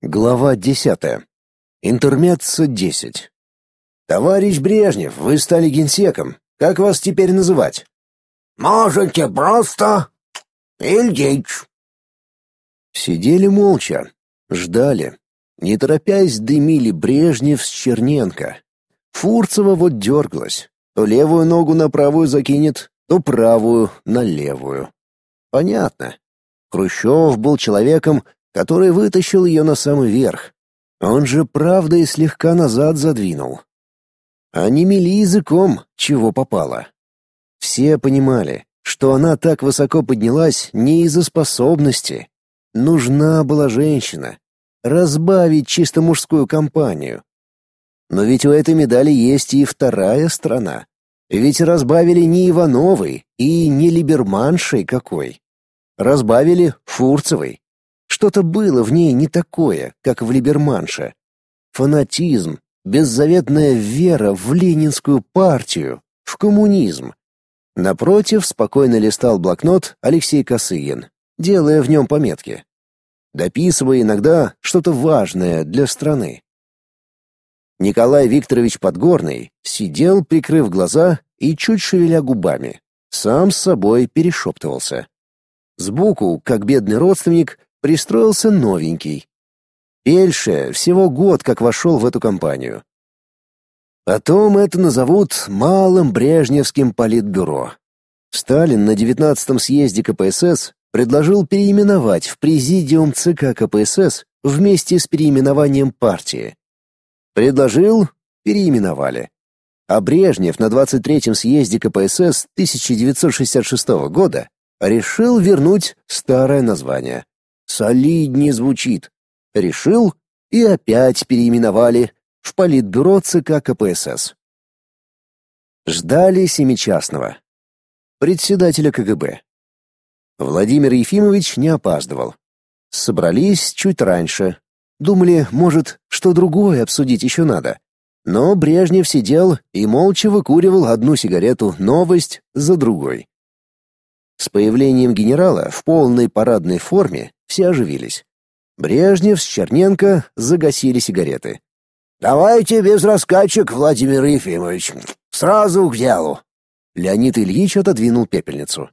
Глава десятая. Интермеццо десять. Товарищ Брежнев, вы стали генсеком. Как вас теперь называть? Можете просто Ильич. Сидели молча, ждали. Не торопясь, дымили Брежнев с Черненко. Фурцева вот дергалась. То левую ногу на правую закинет, то правую на левую. Понятно. Хрущев был человеком, который вытащил ее на самый верх. Он же правда и слегка назад задвинул. Они мели языком, чего попало. Все понимали, что она так высоко поднялась не из-за способности. Нужна была женщина. Разбавить чисто мужскую компанию. Но ведь у этой медали есть и вторая сторона. Ведь разбавили не Ивановой и не Либерманшей какой. Разбавили Фурцевой. Что-то было в ней не такое, как в Либерманше. Фанатизм, беззаветная вера в ленинскую партию, в коммунизм. Напротив спокойно листал блокнот Алексей Косыгин, делая в нем пометки. Дописывая иногда что-то важное для страны. Николай Викторович Подгорный сидел, прикрыв глаза и чуть шевеля губами. Сам с собой перешептывался. Сбоку, как бедный родственник, пристроился новенький. Пельше всего год как вошел в эту компанию. Потом это назовут малым Брежневским политбюро. Сталин на 19-м съезде КПСС предложил переименовать в президиум ЦК КПСС вместе с переименованием партии. Предложил переименовали. А Брежнев на 23-м съезде КПСС 1966 года решил вернуть старое название солиднее звучит. Решил и опять переименовали в Политбюро ЦК КПСС. Ждали семичастного. Председателя КГБ. Владимир Ефимович не опаздывал. Собрались чуть раньше. Думали, может, что другое обсудить еще надо. Но Брежнев сидел и молча выкуривал одну сигарету новость за другой. С появлением генерала в полной парадной форме все оживились. Брежнев с Черненко загасили сигареты. «Давайте без раскачек, Владимир Ефимович. Сразу к делу». Леонид Ильич отодвинул пепельницу.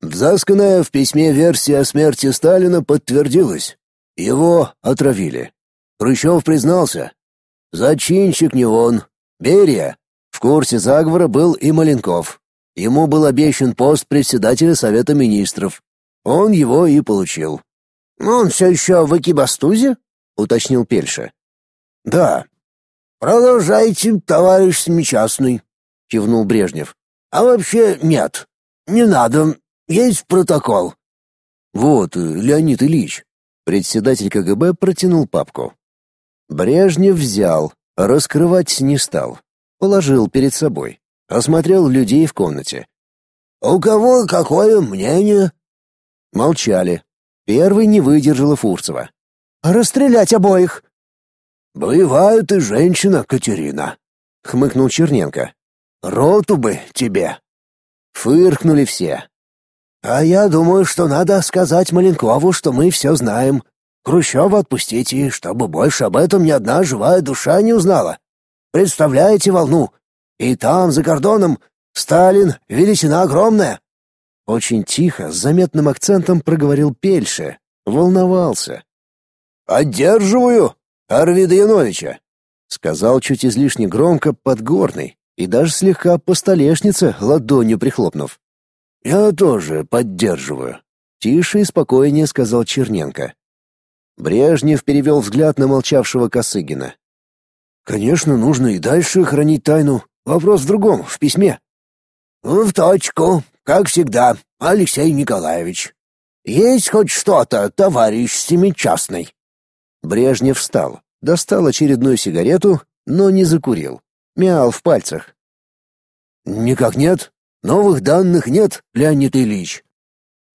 Взасканная в письме версия о смерти Сталина подтвердилась. Его отравили. Хрущев признался. Зачинщик не он. Берия. В курсе заговора был и Маленков. Ему был обещан пост председателя Совета Министров. Он его и получил. «Он все еще в Экибастузе?» — уточнил Пельша. «Да». «Продолжайте, товарищ Семичастный», — кивнул Брежнев. «А вообще нет, не надо, есть протокол». «Вот, Леонид Ильич». Председатель КГБ протянул папку. Брежнев взял, раскрывать не стал. Положил перед собой. Осмотрел людей в комнате. «У кого какое мнение?» Молчали. Первый не выдержала Фурцева. «Расстрелять обоих!» «Бывает и женщина, Катерина», — хмыкнул Черненко. «Роту бы тебе!» Фыркнули все. «А я думаю, что надо сказать Маленкову, что мы все знаем. Хрущева отпустите, чтобы больше об этом ни одна живая душа не узнала. Представляете волну? И там, за кордоном, Сталин — величина огромная. Очень тихо, с заметным акцентом проговорил Пельше. Волновался. «Поддерживаю Арвида Яновича», — сказал чуть излишне громко Подгорный и даже слегка по столешнице ладонью прихлопнув. «Я тоже поддерживаю», — тише и спокойнее сказал Черненко. Брежнев перевел взгляд на молчавшего Косыгина. «Конечно, нужно и дальше хранить тайну. Вопрос в другом, в письме». «В точку», как всегда, Алексей Николаевич. Есть хоть что-то, товарищ семичастный?» Брежнев встал, достал очередную сигарету, но не закурил. Мял в пальцах. «Никак нет. Новых данных нет, Леонид Ильич».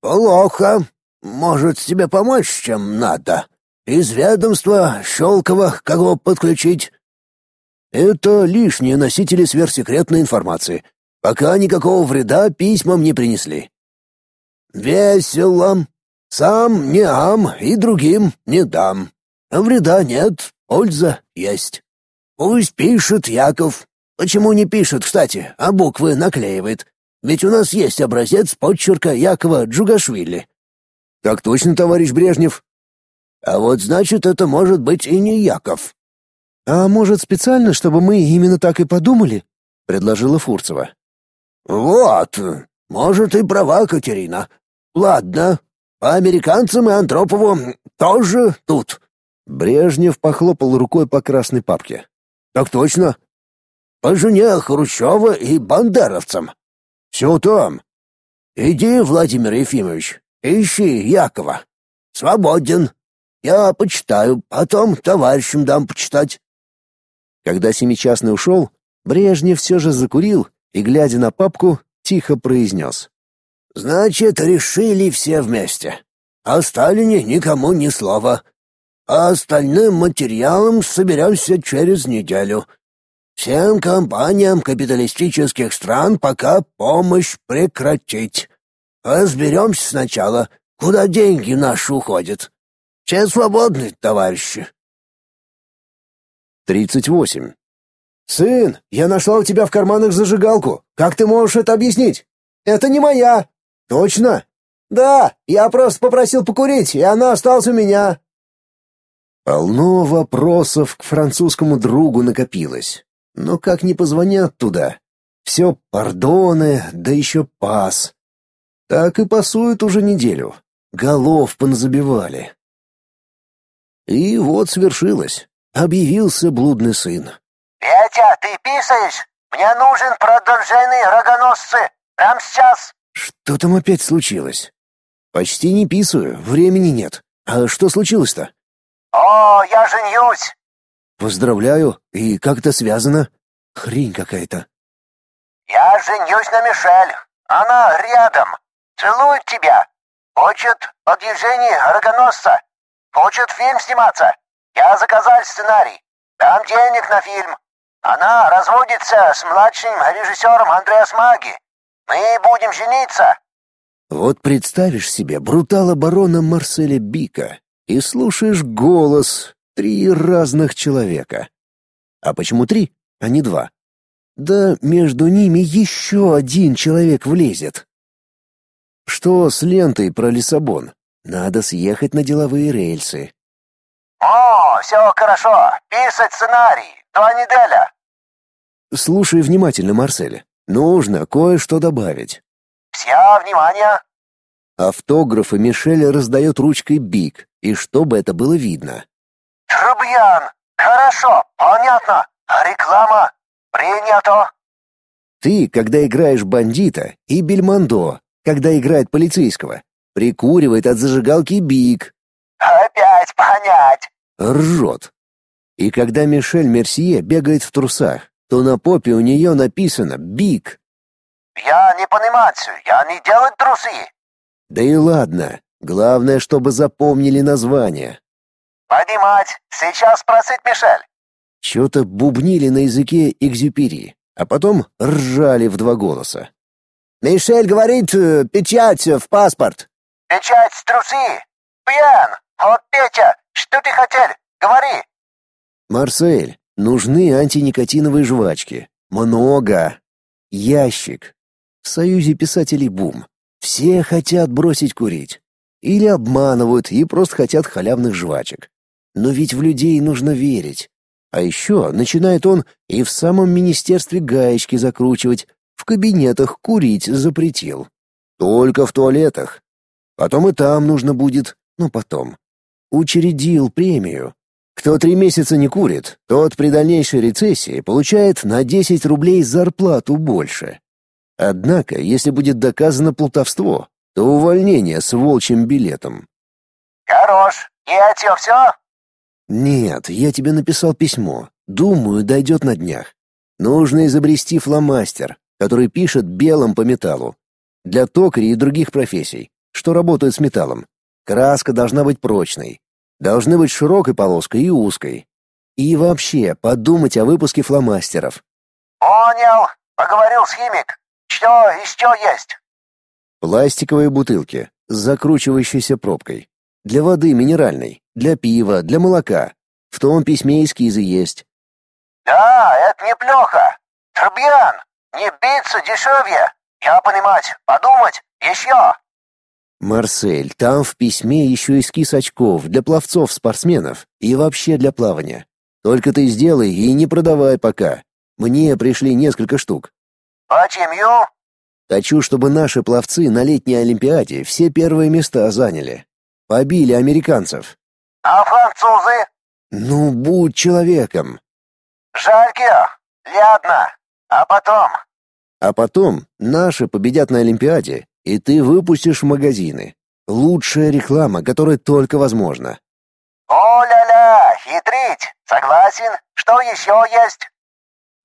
«Плохо. Может, тебе помочь, чем надо? Из ведомства Щелкова кого подключить?» «Это лишние носители сверхсекретной информации пока никакого вреда письмам не принесли. Весело. Сам не ам и другим не дам. вреда нет, польза есть. Пусть пишет Яков. Почему не пишет, кстати, а буквы наклеивает? Ведь у нас есть образец подчерка Якова Джугашвили. Так точно, товарищ Брежнев. А вот значит, это может быть и не Яков. А может, специально, чтобы мы именно так и подумали? предложила Фурцева. Вот, может и права Катерина. Ладно, по американцам и Антропову тоже тут. Брежнев похлопал рукой по красной папке. Так точно. По жене Хрущева и бандеровцам. Все там. Иди, Владимир Ефимович, ищи Якова. Свободен. Я почитаю, потом товарищам дам почитать. Когда семичастный ушел, Брежнев все же закурил и, глядя на папку, тихо произнес. «Значит, решили все вместе. О Сталине никому ни слова. А остальным материалом соберемся через неделю. Всем компаниям капиталистических стран пока помощь прекратить. Разберемся сначала, куда деньги наши уходят. Все свободны, товарищи. Тридцать восемь. «Сын, я нашла у тебя в карманах зажигалку. Как ты можешь это объяснить?» «Это не моя». «Точно?» «Да, я просто попросил покурить, и она осталась у меня». Полно вопросов к французскому другу накопилось. Но как не позвонят туда? Все пардоны, да еще пас. Так и пасуют уже неделю. Голов поназабивали. И вот свершилось. Объявился блудный сын. «Петя, ты писаешь? Мне нужен продолжение рогоносцы. Прямо сейчас!» «Что там опять случилось?» «Почти не писаю, времени нет. А что случилось-то?» «О, я женюсь!» «Поздравляю. И как это связано?» «Хрень какая-то». «Я женюсь на Мишель. Она рядом. Целует тебя. Хочет продвижение рогоносца. Хочет фильм сниматься. Я заказал сценарий. Дам денег на фильм. Она разводится с младшим режиссером Андреас Маги. Мы будем жениться. Вот представишь себе брутала барона Марселя Бика и слушаешь голос три разных человека. А почему три, а не два? Да между ними еще один человек влезет. Что с лентой про Лиссабон? Надо съехать на деловые рельсы. О, все хорошо. Писать сценарий. Два неделя. Слушай внимательно, Марсель. Нужно кое-что добавить. Все внимание. Автографы Мишель раздает ручкой Биг, и чтобы это было видно. Трубьян. Хорошо, понятно. Реклама. Принято. Ты, когда играешь бандита, и Бельмондо, когда играет полицейского, прикуривает от зажигалки Биг. Опять понять. Ржет. И когда Мишель Мерсье бегает в трусах, то на попе у нее написано «Биг». «Я не понимаю, я не делаю трусы». Да и ладно, главное, чтобы запомнили название. «Понимать, сейчас спросить Мишель». Что-то бубнили на языке экзюпери, а потом ржали в два голоса. «Мишель говорит, э, печать в паспорт». «Печать с трусы? Пьян! Вот, Петя, что ты хотел? Говори!» «Марсель, Нужны антиникотиновые жвачки. Много. Ящик. В Союзе писателей бум. Все хотят бросить курить. Или обманывают и просто хотят халявных жвачек. Но ведь в людей нужно верить. А еще начинает он и в самом министерстве гаечки закручивать, в кабинетах курить запретил. Только в туалетах. Потом и там нужно будет, но потом. Учредил премию. Кто три месяца не курит, тот при дальнейшей рецессии получает на 10 рублей зарплату больше. Однако, если будет доказано плутовство, то увольнение с волчьим билетом. «Хорош, и это все?» «Нет, я тебе написал письмо. Думаю, дойдет на днях. Нужно изобрести фломастер, который пишет белым по металлу. Для токарей и других профессий, что работают с металлом. Краска должна быть прочной, Должны быть широкой полоской и узкой. И вообще, подумать о выпуске фломастеров. Понял. Поговорил с химик. Что еще есть? Пластиковые бутылки с закручивающейся пробкой. Для воды минеральной, для пива, для молока. В том письме эскизы есть. Да, это неплохо. Трубьян, не биться дешевье. Я понимать, подумать, еще. Марсель, там в письме еще эскиз очков для пловцов-спортсменов и вообще для плавания. Только ты сделай и не продавай пока. Мне пришли несколько штук. Почему? Хочу, чтобы наши пловцы на летней Олимпиаде все первые места заняли. Побили американцев. А французы? Ну, будь человеком. Жальке, ладно. А потом? А потом наши победят на Олимпиаде, и ты выпустишь в магазины. Лучшая реклама, которая только возможна. О-ля-ля, хитрить. Согласен. Что еще есть?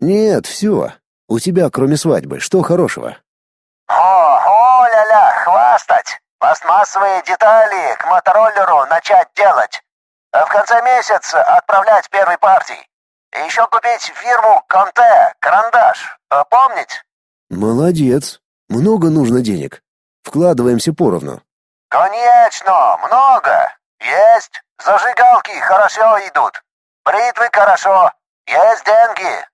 Нет, все. У тебя, кроме свадьбы, что хорошего? О, о-ля-ля, хвастать. Пластмассовые детали к мотороллеру начать делать. А в конце месяца отправлять первой партии. И еще купить фирму Конте, карандаш. Помнить? Молодец. Много нужно денег. Вкладываемся поровну. Конечно, много. Есть. Зажигалки хорошо идут. Бритвы хорошо. Есть деньги.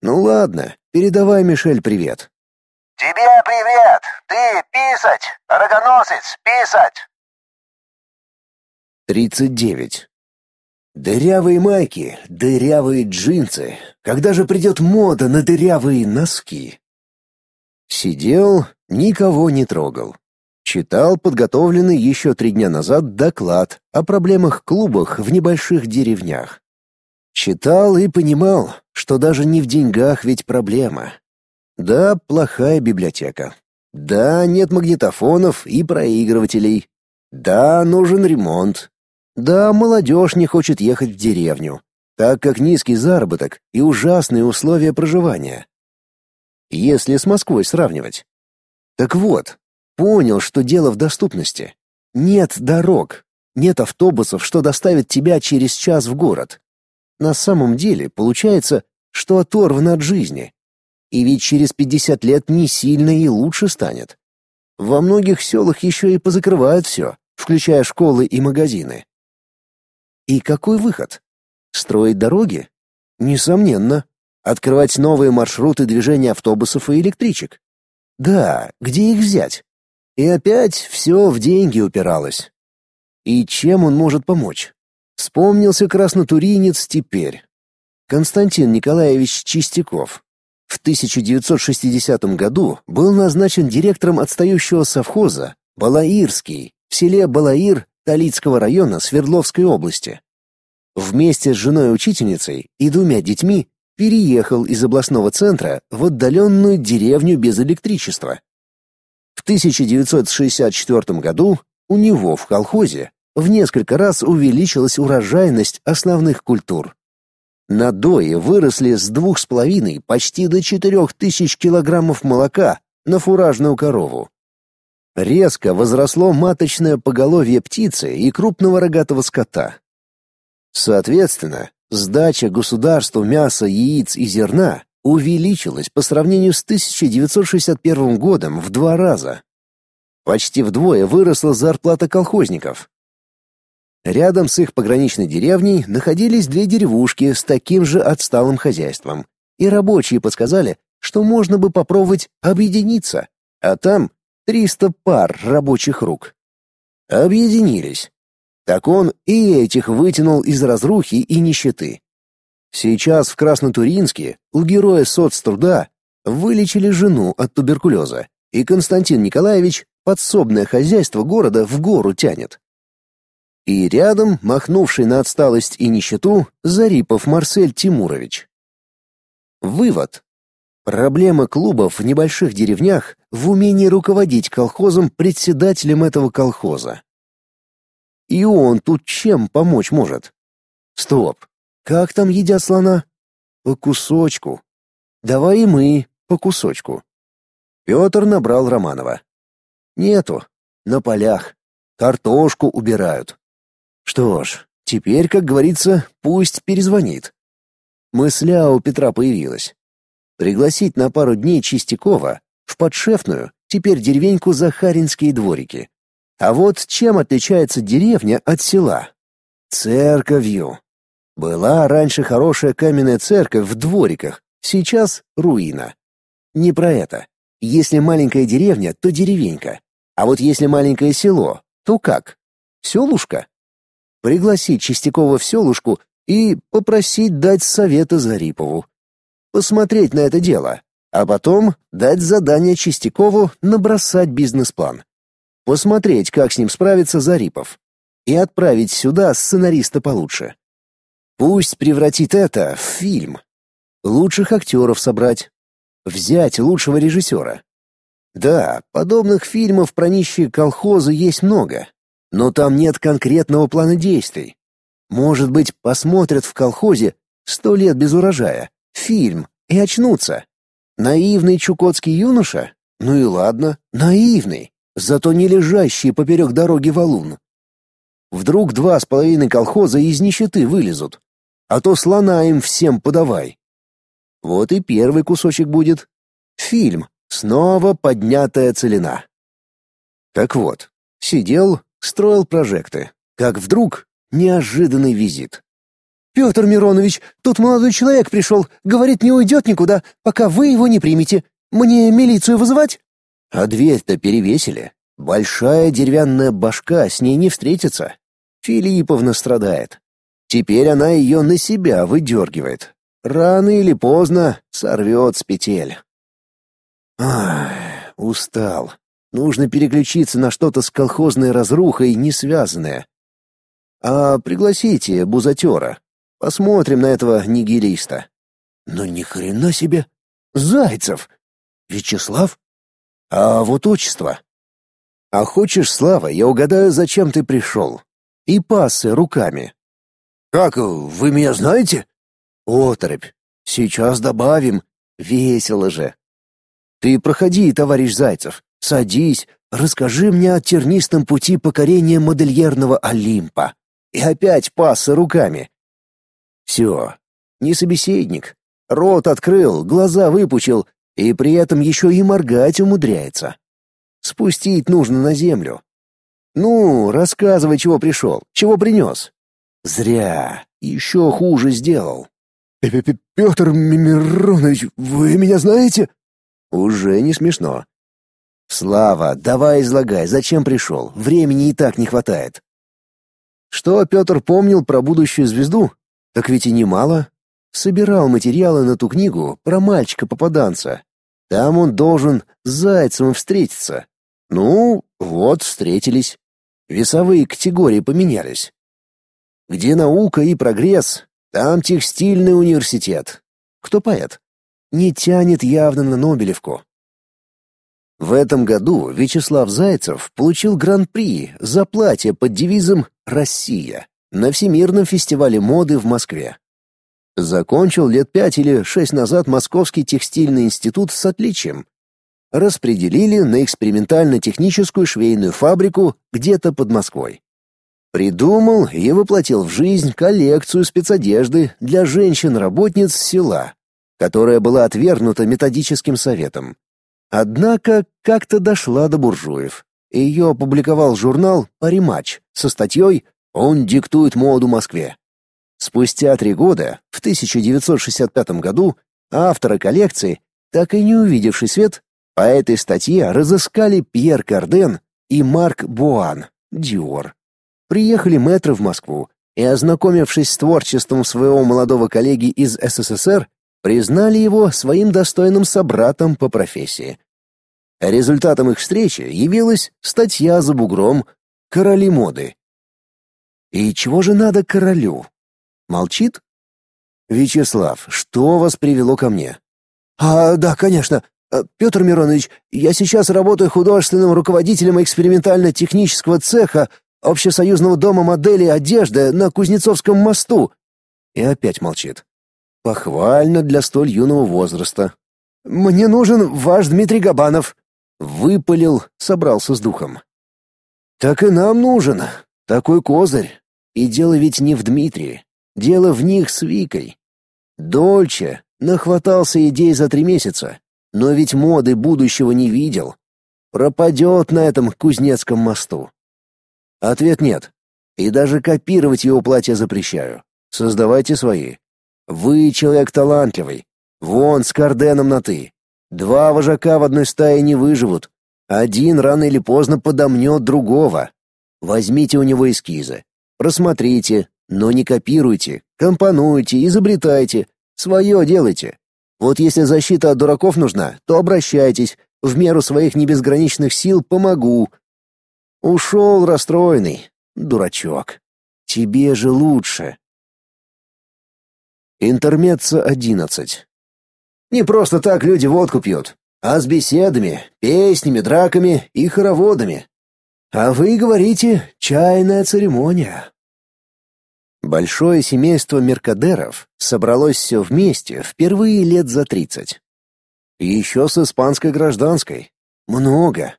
Ну ладно, передавай Мишель привет. Тебе привет. Ты писать. Рогоносец, писать. 39. Дырявые майки, дырявые джинсы. Когда же придет мода на дырявые носки? Сидел, никого не трогал. Читал подготовленный еще три дня назад доклад о проблемах клубах в небольших деревнях. Читал и понимал, что даже не в деньгах ведь проблема. Да, плохая библиотека. Да, нет магнитофонов и проигрывателей. Да, нужен ремонт. Да, молодежь не хочет ехать в деревню, так как низкий заработок и ужасные условия проживания. Если с Москвой сравнивать. Так вот, понял, что дело в доступности. Нет дорог, нет автобусов, что доставят тебя через час в город. На самом деле получается, что оторвано от жизни. И ведь через 50 лет не сильно и лучше станет. Во многих селах еще и позакрывают все, включая школы и магазины. И какой выход? Строить дороги? Несомненно. Открывать новые маршруты движения автобусов и электричек. Да, где их взять? И опять все в деньги упиралось. И чем он может помочь? Вспомнился краснотуринец теперь. Константин Николаевич Чистяков. В 1960 году был назначен директором отстающего совхоза Балаирский в селе Балаир Талицкого района Свердловской области. Вместе с женой-учительницей и двумя детьми переехал из областного центра в отдаленную деревню без электричества. В 1964 году у него в колхозе в несколько раз увеличилась урожайность основных культур. Надои выросли с двух с половиной почти до четырех тысяч килограммов молока на фуражную корову. Резко возросло маточное поголовье птицы и крупного рогатого скота. Соответственно, сдача государству мяса, яиц и зерна увеличилась по сравнению с 1961 годом в два раза. Почти вдвое выросла зарплата колхозников. Рядом с их пограничной деревней находились две деревушки с таким же отсталым хозяйством, и рабочие подсказали, что можно бы попробовать объединиться, а там 300 пар рабочих рук. Объединились. Так он и этих вытянул из разрухи и нищеты. Сейчас в Краснотуринске у героя соцтруда вылечили жену от туберкулеза, и Константин Николаевич подсобное хозяйство города в гору тянет. И рядом, махнувший на отсталость и нищету, Зарипов Марсель Тимурович. Вывод. Проблема клубов в небольших деревнях в умении руководить колхозом председателем этого колхоза. И он тут чем помочь может? Стоп. Как там едят слона? По кусочку. Давай и мы по кусочку. Петр набрал Романова. Нету. На полях. Картошку убирают. Что ж, теперь, как говорится, пусть перезвонит. Мысля у Петра появилась пригласить на пару дней Чистякова в подшефную, теперь деревеньку Захаринские дворики. А вот чем отличается деревня от села? Церковью. Была раньше хорошая каменная церковь в двориках, сейчас руина. Не про это. Если маленькая деревня, то деревенька. А вот если маленькое село, то как? Селушка? Пригласить Чистякова в селушку и попросить дать совета Зарипову. Посмотреть на это дело, а потом дать задание Чистякову набросать бизнес-план. Посмотреть, как с ним справится Зарипов. И отправить сюда сценариста получше. Пусть превратит это в фильм. Лучших актеров собрать. Взять лучшего режиссера. Да, подобных фильмов про нищие колхозы есть много, но там нет конкретного плана действий. Может быть, посмотрят в колхозе «Сто лет без урожая», фильм, и очнутся. Наивный чукотский юноша? Ну и ладно, наивный, зато не лежащий поперек дороги валун. Вдруг два с половиной колхоза из нищеты вылезут, а то слона им всем подавай. Вот и первый кусочек будет. Фильм «Снова поднятая целина». Так вот, сидел, строил прожекты, как вдруг неожиданный визит. «Петр Миронович, тут молодой человек пришел, говорит, не уйдет никуда, пока вы его не примете. Мне милицию вызывать?» А дверь-то перевесили. Большая деревянная башка с ней не встретится. Филипповна страдает. Теперь она ее на себя выдергивает. Рано или поздно сорвет с петель. Ах, устал. Нужно переключиться на что-то с колхозной разрухой не связанное. А пригласите бузатера. Посмотрим на этого нигилиста. Но ни хрена себе. Зайцев. Вячеслав? А вот отчество. А хочешь, Слава, я угадаю, зачем ты пришел. И пасы руками. Как, вы меня знаете? Оторопь. Сейчас добавим. Весело же. Ты проходи, товарищ Зайцев. Садись, расскажи мне о тернистом пути покорения модельерного Олимпа. И опять пасы руками. Все. Не собеседник. Рот открыл, глаза выпучил, и при этом еще и моргать умудряется. Спустить нужно на землю. Ну, рассказывай, чего пришел, чего принес. Зря. Еще хуже сделал. «Петр Миронович, вы меня знаете?» «Уже не смешно». «Слава, давай излагай, зачем пришел? Времени и так не хватает». Что Петр помнил про будущую звезду? Так ведь и немало. Собирал материалы на ту книгу про мальчика-попаданца. Там он должен с Зайцевым встретиться. Ну, вот встретились. Весовые категории поменялись. Где наука и прогресс, там текстильный университет. Кто поэт? Не тянет явно на Нобелевку. В этом году Вячеслав Зайцев получил гран-при за платье под девизом «Россия» на Всемирном фестивале моды в Москве. Закончил лет пять или шесть назад Московский текстильный институт с отличием. Распределили на экспериментально-техническую швейную фабрику где-то под Москвой. Придумал и воплотил в жизнь коллекцию спецодежды для женщин-работниц села, которая была отвергнута методическим советом. Однако как-то дошла до буржуев. Ее опубликовал журнал «Паримач» со статьей «Он диктует моду Москве». Спустя три года, в 1965 году, авторы коллекции, так и не увидевший свет, по этой статье разыскали Пьер Карден и Марк Буан, Диор. Приехали мэтры в Москву и, ознакомившись с творчеством своего молодого коллеги из СССР, признали его своим достойным собратом по профессии. Результатом их встречи явилась статья за бугром «Короли моды». И чего же надо королю? Молчит? Вячеслав, что вас привело ко мне? А, да, конечно. Э, Петр Миронович, я сейчас работаю художественным руководителем экспериментально-технического цеха Общесоюзного дома моделей одежды на Кузнецовском мосту. И опять молчит. Похвально для столь юного возраста. Мне нужен ваш Дмитрий Габанов. Выпалил, собрался с духом. Так и нам нужен. Такой козырь. И дело ведь не в Дмитрии. Дело в них с Викой. Дольче нахватался идей за три месяца, но ведь моды будущего не видел. Пропадет на этом Кузнецком мосту. Ответ нет. И даже копировать его платье запрещаю. Создавайте свои. Вы человек талантливый. Вон с Карденом на «ты». Два вожака в одной стае не выживут. Один рано или поздно подомнет другого. Возьмите у него эскизы. Просмотрите, но не копируйте. Компонуйте, изобретайте. Свое делайте. Вот если защита от дураков нужна, то обращайтесь. В меру своих небезграничных сил помогу. Ушел расстроенный. Дурачок. Тебе же лучше. Интермеца одиннадцать. Не просто так люди водку пьют, а с беседами, песнями, драками и хороводами. А вы говорите «чайная церемония». Большое семейство меркадеров собралось все вместе впервые лет за тридцать. Еще с испанской гражданской. Много.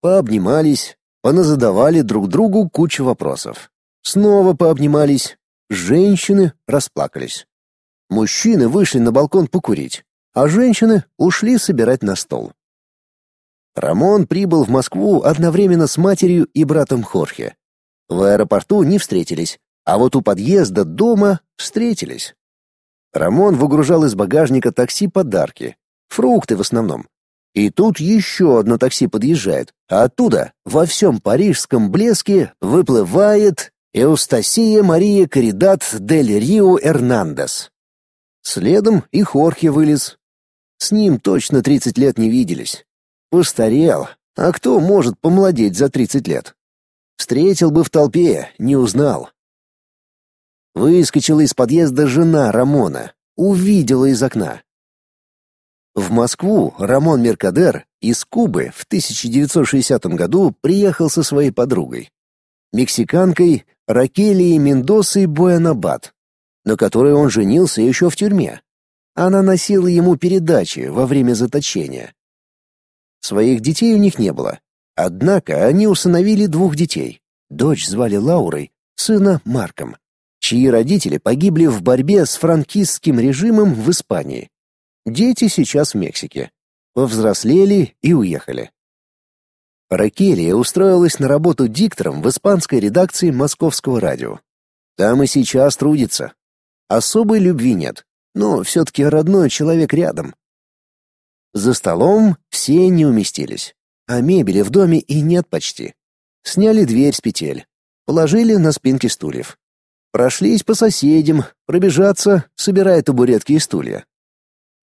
Пообнимались, поназадавали друг другу кучу вопросов. Снова пообнимались. Женщины расплакались. Мужчины вышли на балкон покурить, а женщины ушли собирать на стол. Рамон прибыл в Москву одновременно с матерью и братом Хорхе. В аэропорту не встретились, а вот у подъезда дома встретились. Рамон выгружал из багажника такси подарки, фрукты в основном. И тут еще одно такси подъезжает, а оттуда во всем парижском блеске выплывает Эустасия Мария Каридат дель Рио Эрнандес. Следом и Хорхе вылез. С ним точно 30 лет не виделись. Постарел, а кто может помолодеть за 30 лет? Встретил бы в толпе, не узнал. Выскочила из подъезда жена Рамона, увидела из окна. В Москву Рамон Меркадер из Кубы в 1960 году приехал со своей подругой, мексиканкой Ракелией Мендосой Буэнабат, на которой он женился еще в тюрьме. Она носила ему передачи во время заточения. Своих детей у них не было. Однако они усыновили двух детей. Дочь звали Лаурой, сына Марком чьи родители погибли в борьбе с франкистским режимом в Испании. Дети сейчас в Мексике. Повзрослели и уехали. Ракелия устроилась на работу диктором в испанской редакции Московского радио. Там и сейчас трудится. Особой любви нет, но все-таки родной человек рядом. За столом все не уместились, а мебели в доме и нет почти. Сняли дверь с петель, положили на спинки стульев. Прошлись по соседям, пробежаться, собирая табуретки и стулья.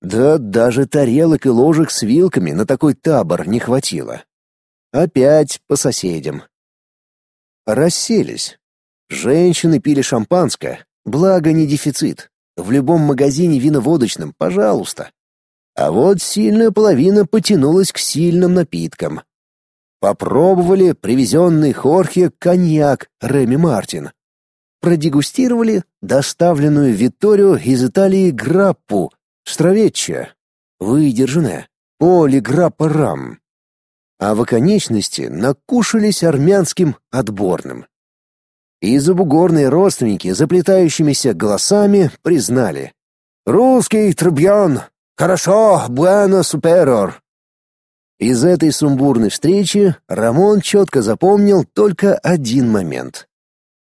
Да даже тарелок и ложек с вилками на такой табор не хватило. Опять по соседям. Расселись. Женщины пили шампанское, благо не дефицит. В любом магазине виноводочном, пожалуйста. А вот сильная половина потянулась к сильным напиткам. Попробовали привезенный Хорхе коньяк Реми Мартин продегустировали доставленную Витторио из Италии граппу Стравечча, выдержанная, полиграппа рам. А в оконечности накушались армянским отборным. И забугорные родственники заплетающимися голосами признали. «Русский трубьон! Хорошо, буэно суперор!» Из этой сумбурной встречи Рамон четко запомнил только один момент.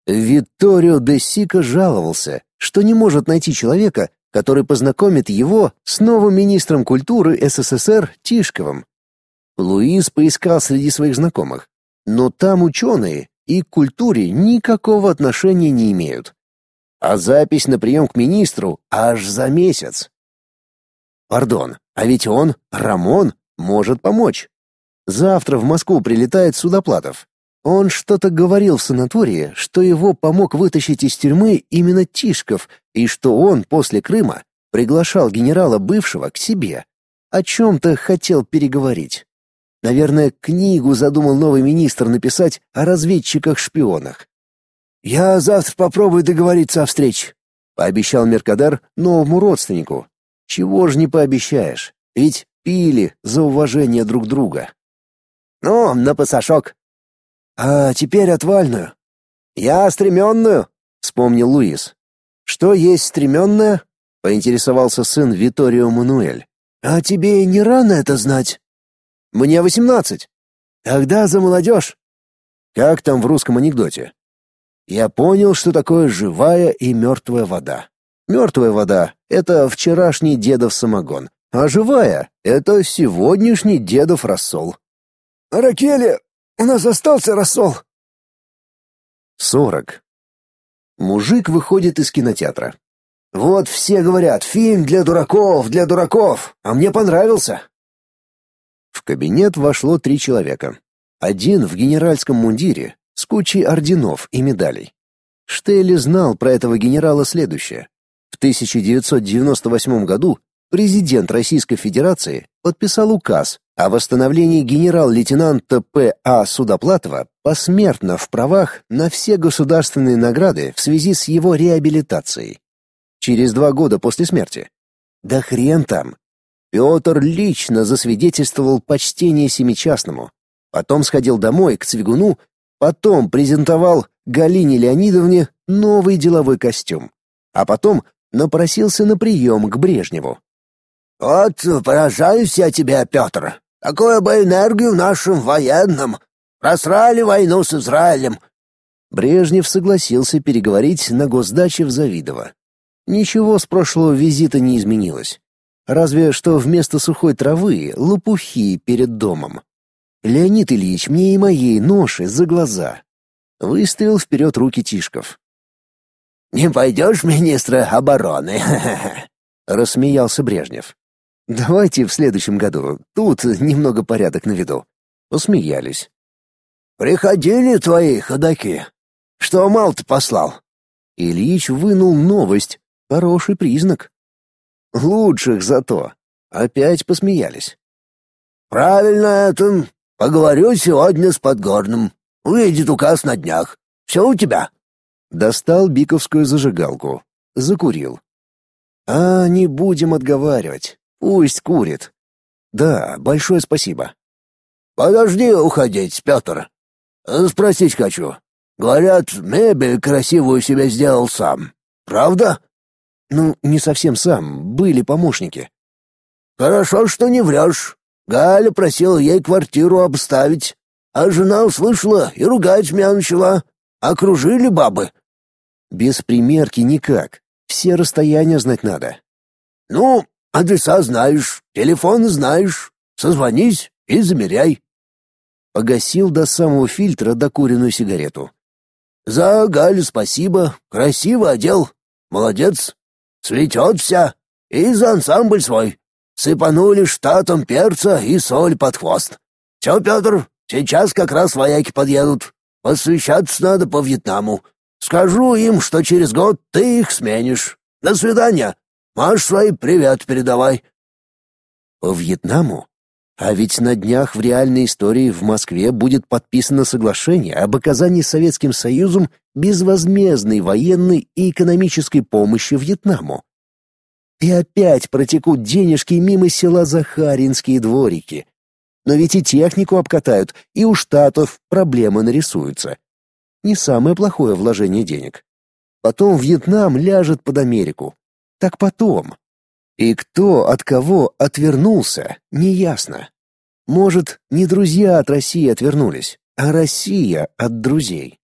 Витторио де Сика жаловался, что не может найти человека, который познакомит его с новым министром культуры СССР Тишковым. Луис поискал среди своих знакомых, но там ученые и к культуре никакого отношения не имеют. А запись на прием к министру аж за месяц. Пардон, а ведь он, Рамон, может помочь. Завтра в Москву прилетает Судоплатов. Он что-то говорил в санатории, что его помог вытащить из тюрьмы именно Тишков, и что он после Крыма приглашал генерала бывшего к себе. О чем-то хотел переговорить. Наверное, книгу задумал новый министр написать о разведчиках-шпионах. «Я завтра попробую договориться о встрече», — пообещал Меркадар новому родственнику. «Чего ж не пообещаешь? Ведь пили за уважение друг друга». «Ну, на пасашок», а теперь отвальную. Я стременную, вспомнил Луис. Что есть стременная? поинтересовался сын Виторио Мануэль. А тебе не рано это знать? Мне восемнадцать. Тогда за молодежь. Как там в русском анекдоте? Я понял, что такое живая и мертвая вода. Мертвая вода — это вчерашний дедов самогон, а живая — это сегодняшний дедов рассол. «Ракели, у нас остался рассол!» Сорок. Мужик выходит из кинотеатра. «Вот все говорят, фильм для дураков, для дураков, а мне понравился!» В кабинет вошло три человека. Один в генеральском мундире, с кучей орденов и медалей. Штейли знал про этого генерала следующее. В 1998 году президент Российской Федерации подписал указ о восстановлении генерал-лейтенанта П.А. Судоплатова посмертно в правах на все государственные награды в связи с его реабилитацией. Через два года после смерти. Да хрен там. Петр лично засвидетельствовал почтение семичастному. Потом сходил домой к Цвигуну, потом презентовал Галине Леонидовне новый деловой костюм. А потом напросился на прием к Брежневу. «Вот поражаюсь я тебе, Петр. Такую бы энергию нашим военным. Просрали войну с Израилем». Брежнев согласился переговорить на госдаче в Завидово. Ничего с прошлого визита не изменилось. Разве что вместо сухой травы — лопухи перед домом. Леонид Ильич мне и моей ноши за глаза. Выставил вперед руки Тишков. «Не пойдешь министра обороны?» — рассмеялся Брежнев. «Давайте в следующем году. Тут немного порядок на виду». Усмеялись. «Приходили твои ходаки. Что Малт послал?» Ильич вынул новость. Хороший признак. Лучших зато. Опять посмеялись. «Правильно это. Поговорю сегодня с Подгорным. Выйдет указ на днях. Все у тебя?» Достал биковскую зажигалку. Закурил. «А, не будем отговаривать. Пусть курит. Да, большое спасибо. Подожди уходить, Петр. Спросить хочу. Говорят, мебель красивую себе сделал сам. Правда? Ну, не совсем сам, были помощники. Хорошо, что не врешь. Галя просила ей квартиру обставить, а жена услышала и ругать меня начала. Окружили бабы. Без примерки никак. Все расстояния знать надо. Ну, Адреса знаешь, телефон знаешь. Созвонись и замеряй. Погасил до самого фильтра докуренную сигарету. За Галю спасибо, красиво одел. Молодец. Цветет вся. И за ансамбль свой. Сыпанули штатом перца и соль под хвост. Все, Петр, сейчас как раз вояки подъедут. Посвящаться надо по Вьетнаму. Скажу им, что через год ты их сменишь. До свидания. Маш свой привет передавай. По Вьетнаму? А ведь на днях в реальной истории в Москве будет подписано соглашение об оказании Советским Союзом безвозмездной военной и экономической помощи Вьетнаму. И опять протекут денежки мимо села Захаринские дворики. Но ведь и технику обкатают, и у штатов проблемы нарисуются. Не самое плохое вложение денег. Потом Вьетнам ляжет под Америку, так потом. И кто от кого отвернулся, неясно. Может, не друзья от России отвернулись, а Россия от друзей.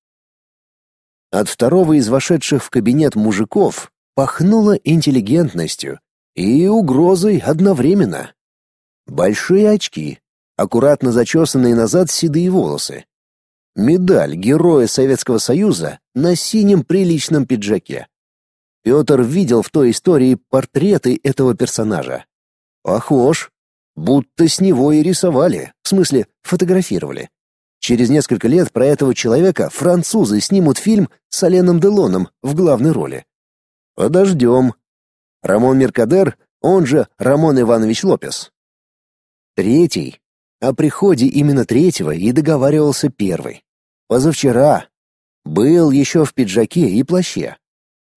От второго из вошедших в кабинет мужиков пахнуло интеллигентностью и угрозой одновременно. Большие очки, аккуратно зачесанные назад седые волосы. Медаль Героя Советского Союза на синем приличном пиджаке. Петр видел в той истории портреты этого персонажа. Похож. Будто с него и рисовали, в смысле, фотографировали. Через несколько лет про этого человека французы снимут фильм с Аленом Делоном в главной роли. Подождем. Рамон Меркадер, он же Рамон Иванович Лопес. Третий. О приходе именно третьего и договаривался первый. Позавчера. Был еще в пиджаке и плаще.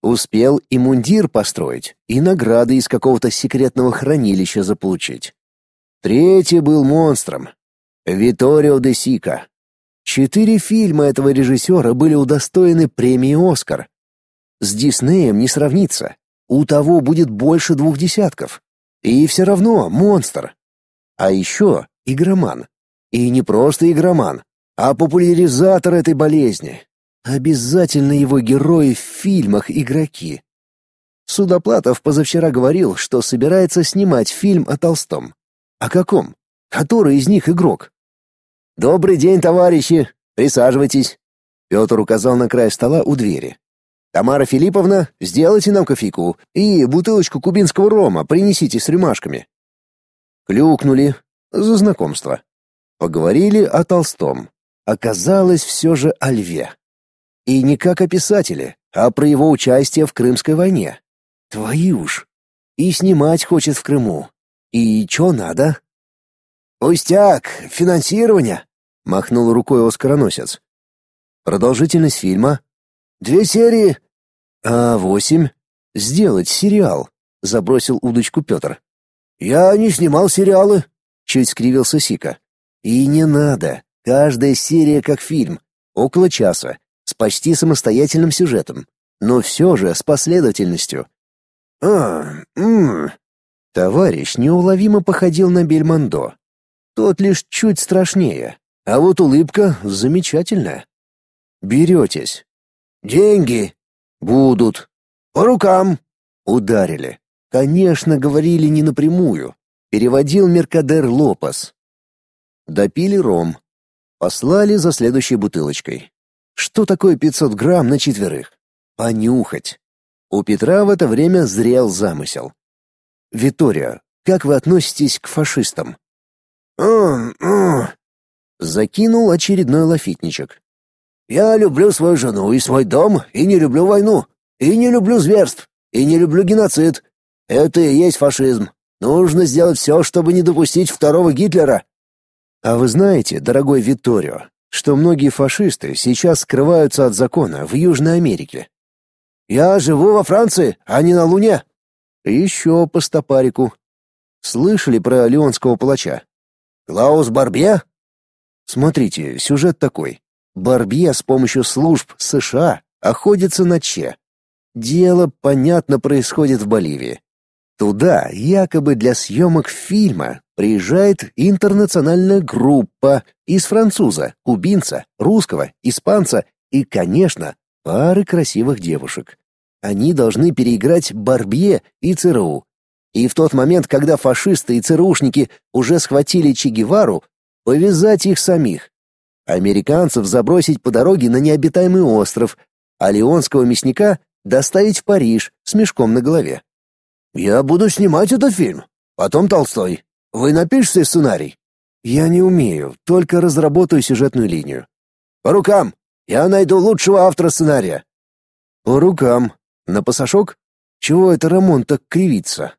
Успел и мундир построить, и награды из какого-то секретного хранилища заполучить. Третий был монстром. Виторио де Сика. Четыре фильма этого режиссера были удостоены премии «Оскар». С Диснеем не сравнится. У того будет больше двух десятков. И все равно монстр. А еще игроман. И не просто игроман, а популяризатор этой болезни. Обязательно его герои в фильмах игроки. Судоплатов позавчера говорил, что собирается снимать фильм о Толстом. О каком? Который из них игрок? «Добрый день, товарищи! Присаживайтесь!» Петр указал на край стола у двери. «Тамара Филипповна, сделайте нам кофейку и бутылочку кубинского рома принесите с рюмашками». Клюкнули за знакомство. Поговорили о Толстом. Оказалось все же о льве. И не как о писателе, а про его участие в Крымской войне. Твою ж! И снимать хочет в Крыму. И чё надо? «Пустяк, финансирование», — махнул рукой оскароносец. «Продолжительность фильма?» «Две серии». «А восемь?» «Сделать сериал», — забросил удочку Петр. «Я не снимал сериалы», — чуть скривился Сика. «И не надо. Каждая серия как фильм. Около часа. Почти самостоятельным сюжетом. Но все же с последовательностью». «А, м Товарищ неуловимо походил на Бельмондо. Тот лишь чуть страшнее, а вот улыбка замечательная. Беретесь. Деньги. Будут. По рукам. Ударили. Конечно, говорили не напрямую. Переводил Меркадер Лопас. Допили ром. Послали за следующей бутылочкой. Что такое 500 грамм на четверых? Понюхать. У Петра в это время зрел замысел. «Витория, как вы относитесь к фашистам?» Закинул очередной лафитничек. «Я люблю свою жену и свой дом, и не люблю войну, и не люблю зверств, и не люблю геноцид. Это и есть фашизм. Нужно сделать все, чтобы не допустить второго Гитлера. А вы знаете, дорогой Витторио, что многие фашисты сейчас скрываются от закона в Южной Америке? Я живу во Франции, а не на Луне. Еще по стопарику. Слышали про леонского палача? Клаус Барбье? Смотрите, сюжет такой. Барбье с помощью служб США охотится на Че. Дело, понятно, происходит в Боливии. Туда якобы для съемок фильма приезжает интернациональная группа из француза, кубинца, русского, испанца и, конечно, пары красивых девушек. Они должны переиграть Барбье и ЦРУ. И в тот момент, когда фашисты и ЦРУшники уже схватили Че Гевару, повязать их самих. Американцев забросить по дороге на необитаемый остров, а леонского мясника доставить в Париж с мешком на голове. «Я буду снимать этот фильм. Потом Толстой. Вы напишите сценарий?» «Я не умею, только разработаю сюжетную линию». «По рукам! Я найду лучшего автора сценария». «По рукам. На пасашок? Чего это Рамон так кривится?»